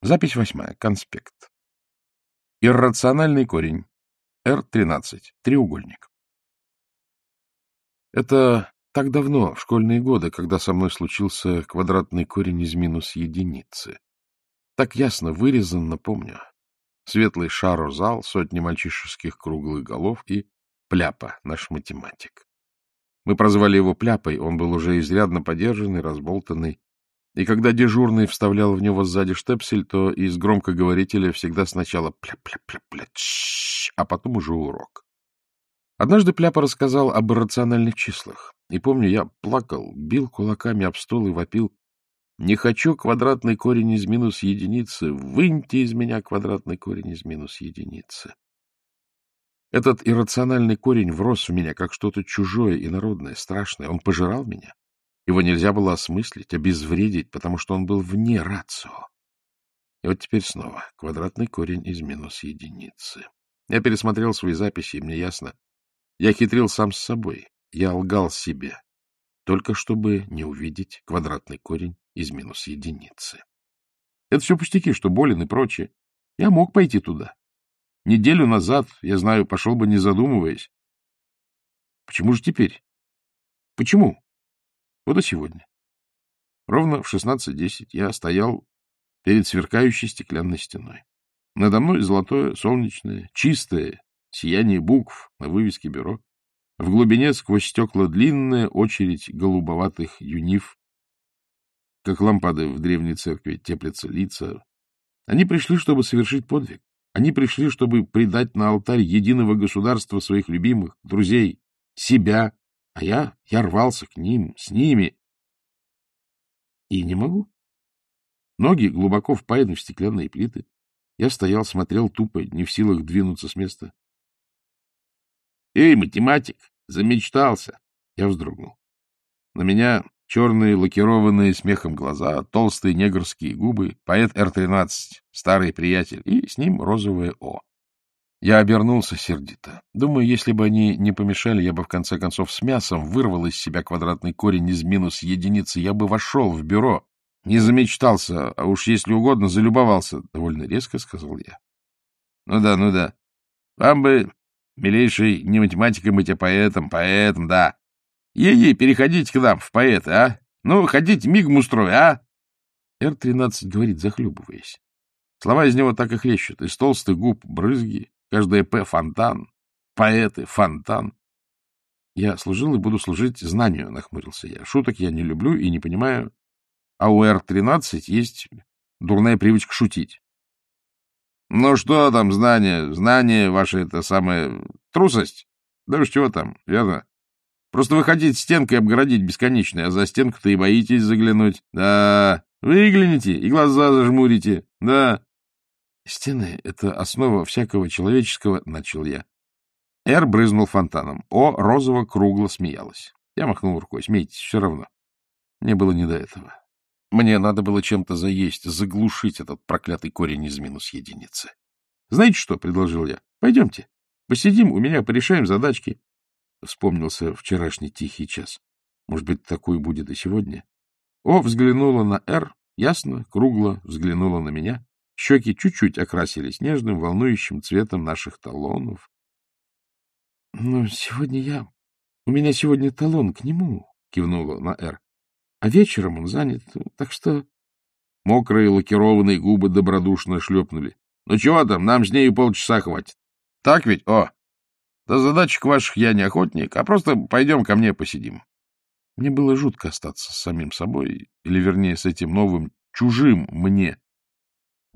Запись восьмая. Конспект. Иррациональный корень. R13. Треугольник. Это так давно, в школьные годы, когда со мной случился квадратный корень из минус единицы. Так ясно, вырезанно помню. Светлый шарозал, сотни мальчишеских круглых голов и Пляпа, наш математик. Мы прозвали его Пляпой, он был уже изрядно подержанный, разболтанный, и когда дежурный вставлял в него сзади штепсель, то из громкоговорителя всегда сначала пля-пля-пля-пля, а потом уже урок. Однажды Пляпа рассказал об иррациональных числах. И помню, я плакал, бил кулаками об стол и вопил. Не хочу квадратный корень из минус единицы. Выньте из меня квадратный корень из минус единицы. Этот иррациональный корень врос в меня, как что-то чужое, инородное, страшное. Он пожирал меня. Его нельзя было осмыслить, обезвредить, потому что он был вне рацио. И вот теперь снова квадратный корень из минус единицы. Я пересмотрел свои записи, и мне ясно. Я хитрил сам с собой. Я лгал себе, только чтобы не увидеть квадратный корень из минус единицы. Это все пустяки, что болен и прочее. Я мог пойти туда. Неделю назад, я знаю, пошел бы не задумываясь. Почему же теперь? Почему? Вот и сегодня. Ровно в 16.10 я стоял перед сверкающей стеклянной стеной. Надо мной золотое, солнечное, чистое сияние букв на вывеске бюро. В глубине сквозь стекла длинная очередь голубоватых юнив, как лампады в древней церкви теплятся лица. Они пришли, чтобы совершить подвиг. Они пришли, чтобы предать на алтарь единого государства своих любимых, друзей, себя, а я, я рвался к ним, с ними. И не могу. Ноги глубоко впаяны в стеклянные плиты. Я стоял, смотрел тупо, не в силах двинуться с места. — Эй, математик, замечтался! Я вздрогнул. На меня черные, лакированные смехом глаза, толстые негрские губы, поэт Р-13, старый приятель, и с ним розовое О. Я обернулся сердито. Думаю, если бы они не помешали, я бы в конце концов с мясом вырвал из себя квадратный корень из минус единицы, я бы вошел в бюро. Не замечтался, а уж если угодно, залюбовался. Довольно резко сказал я. Ну да, ну да. Вам бы, милейший, не математиком быть, а поэтом, поэтом, да. Ей-ей, переходите к нам в поэты, а? Ну, хотите, мигом устрою, а? Р-13 говорит, захлебываясь. Слова из него так и хлещут. Из толстых губ брызги, Каждое «П» — фонтан. Поэты — фонтан. Я служил и буду служить знанию, — нахмурился я. Шуток я не люблю и не понимаю. А у Р-13 есть дурная привычка шутить. Ну что там знание? Знание ваше — это самая трусость? Да уж чего там, верно? Просто вы хотите стенкой обгородить бесконечное, а за стенку-то и боитесь заглянуть. Да, выгляните и глаза зажмурите. Да, Стены — это основа всякого человеческого, — начал я. Эр брызнул фонтаном. О, розово кругло смеялась. Я махнул рукой. Смейтесь, все равно. Мне было не до этого. Мне надо было чем-то заесть, заглушить этот проклятый корень из минус единицы. — Знаете что? — предложил я. — Пойдемте. Посидим, у меня порешаем задачки. Вспомнился вчерашний тихий час. Может быть, такой будет и сегодня? О взглянула на Р, ясно, кругло взглянула на меня. Щеки чуть-чуть окрасились нежным, волнующим цветом наших талонов. — Ну, сегодня я... У меня сегодня талон к нему, — кивнула на «Р». — А вечером он занят, так что... Мокрые лакированные губы добродушно шлепнули. — Ну чего там, нам с нею полчаса хватит. Так ведь, о? До задачек ваших я не охотник, а просто пойдем ко мне посидим. Мне было жутко остаться с самим собой, или, вернее, с этим новым, чужим мне,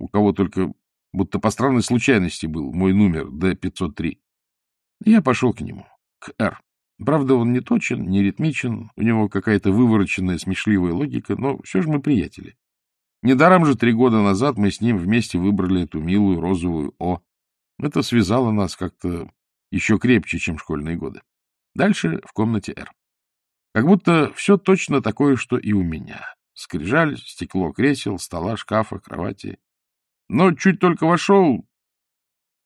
у кого только будто по странной случайности был мой номер Д-503. Я пошел к нему, к Р. Правда, он не точен, не ритмичен, у него какая-то вывороченная смешливая логика, но все же мы приятели. Недаром же три года назад мы с ним вместе выбрали эту милую розовую О. Это связало нас как-то еще крепче, чем школьные годы. Дальше в комнате Р. Как будто все точно такое, что и у меня. Скрижаль, стекло кресел, стола, шкафа, кровати. Но чуть только вошел,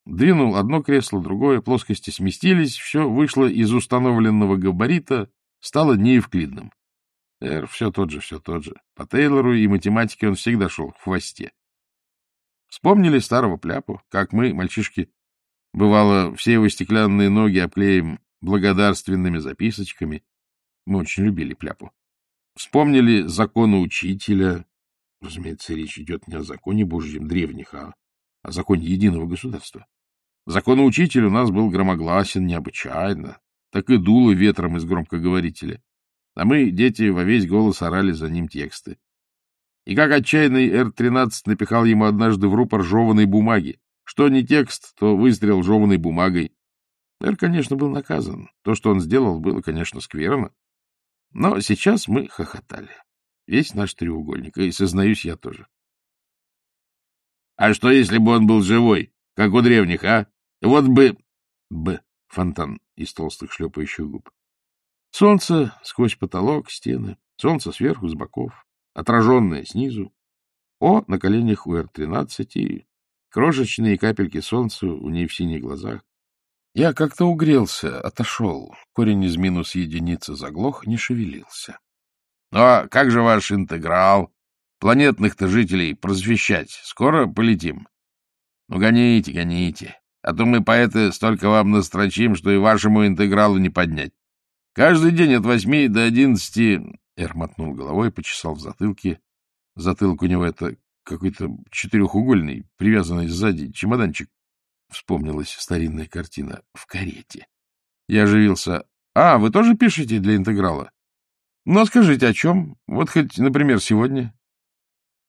двинул одно кресло, другое, плоскости сместились, все вышло из установленного габарита, стало неевклидным. Эр, все тот же, все тот же. По Тейлору и математике он всегда шел в хвосте. Вспомнили старого пляпу, как мы, мальчишки, бывало, все его стеклянные ноги обклеим благодарственными записочками. Мы очень любили пляпу. Вспомнили законы учителя. Разумеется, речь идет не о законе Божьем древних, а о законе единого государства. Закон учитель у нас был громогласен необычайно, так и дуло ветром из громкоговорителя. А мы, дети, во весь голос орали за ним тексты. И как отчаянный Р-13 напихал ему однажды в рупор жеванной бумаги. Что не текст, то выстрел жеванной бумагой. Р, конечно, был наказан. То, что он сделал, было, конечно, скверно. Но сейчас мы хохотали. Весь наш треугольник, и, сознаюсь, я тоже. — А что, если бы он был живой, как у древних, а? Вот бы... Б. Фонтан из толстых шлепающих губ. Солнце сквозь потолок, стены. Солнце сверху, с боков. Отраженное снизу. О на коленях у Р-13 и крошечные капельки солнца у ней в синих глазах. Я как-то угрелся, отошел. Корень из минус единицы заглох, не шевелился. — Ну, а как же ваш интеграл? Планетных-то жителей просвещать. Скоро полетим? — Ну, гоните, гоните. А то мы, поэты, столько вам настрочим, что и вашему интегралу не поднять. Каждый день от восьми до одиннадцати... Эр мотнул головой, почесал в затылке. Затылок у него это какой-то четырехугольный, привязанный сзади чемоданчик. Вспомнилась старинная картина в карете. Я оживился. А, вы тоже пишете для интеграла? Ну, а скажите, о чем? Вот хоть, например, сегодня.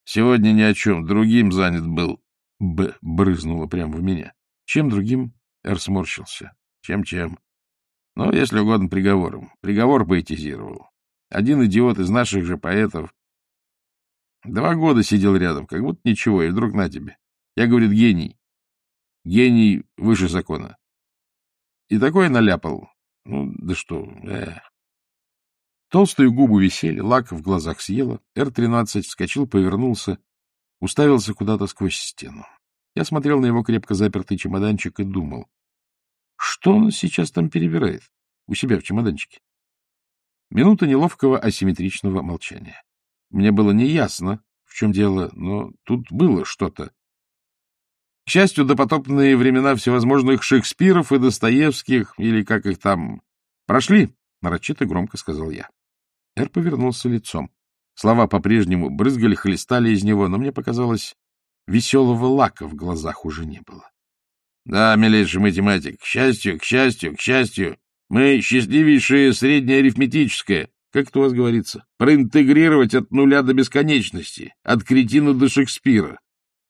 Сегодня ни о чем, другим занят был. Б брызнуло прямо в меня. Чем другим? Р сморщился. Чем-чем? Ну, если угодно, приговором. Приговор поэтизировал. Один идиот из наших же поэтов два года сидел рядом, как будто ничего, и вдруг на тебе. Я, говорит, гений. Гений выше закона. И такое наляпал. Ну, да что, э. Толстые губы висели, лак в глазах съела. Р-13 вскочил, повернулся, уставился куда-то сквозь стену. Я смотрел на его крепко запертый чемоданчик и думал, что он сейчас там перебирает у себя в чемоданчике. Минута неловкого асимметричного молчания. Мне было неясно, в чем дело, но тут было что-то. К счастью, допотопные времена всевозможных Шекспиров и Достоевских, или как их там, прошли, — нарочито громко сказал я. Эр повернулся лицом. Слова по-прежнему брызгали, хлестали из него, но мне показалось, веселого лака в глазах уже не было. — Да, милейший математик, к счастью, к счастью, к счастью, мы счастливейшее среднее арифметическое, как это у вас говорится, проинтегрировать от нуля до бесконечности, от кретина до Шекспира.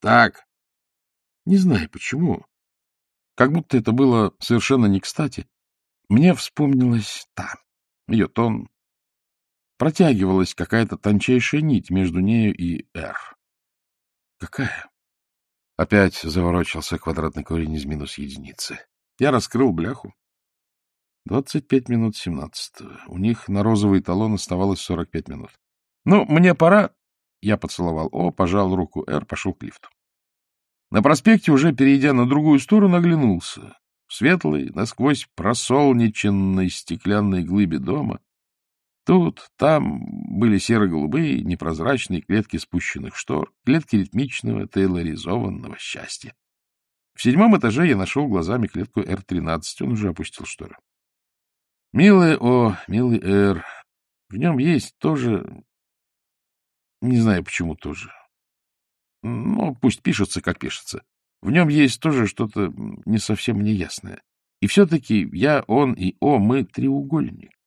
Так, не знаю почему. Как будто это было совершенно не кстати. Мне вспомнилась та, ее тон. Протягивалась какая-то тончайшая нить между нею и «Р». Какая? Опять заворочился квадратный корень из минус единицы. Я раскрыл бляху. Двадцать пять минут семнадцатого. У них на розовый талон оставалось сорок пять минут. Ну, мне пора. Я поцеловал О, пожал руку Р, пошел к лифту. На проспекте, уже перейдя на другую сторону, оглянулся. В светлой, насквозь просолнеченной стеклянной глыбе дома. Тут, там были серо-голубые, непрозрачные клетки спущенных штор, клетки ритмичного, тейлоризованного счастья. В седьмом этаже я нашел глазами клетку Р-13, он уже опустил шторы. Милый О, милый Р, в нем есть тоже... Не знаю, почему тоже. Ну, пусть пишется, как пишется. В нем есть тоже что-то не совсем неясное. И все-таки я, он и О, мы треугольник.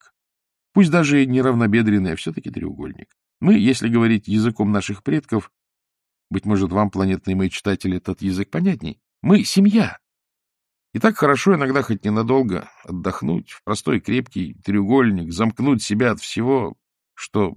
Пусть даже и неравнобедренный, а все-таки треугольник. Мы, если говорить языком наших предков, быть может, вам, планетные мои читатели, этот язык понятней, мы — семья. И так хорошо иногда хоть ненадолго отдохнуть в простой крепкий треугольник, замкнуть себя от всего, что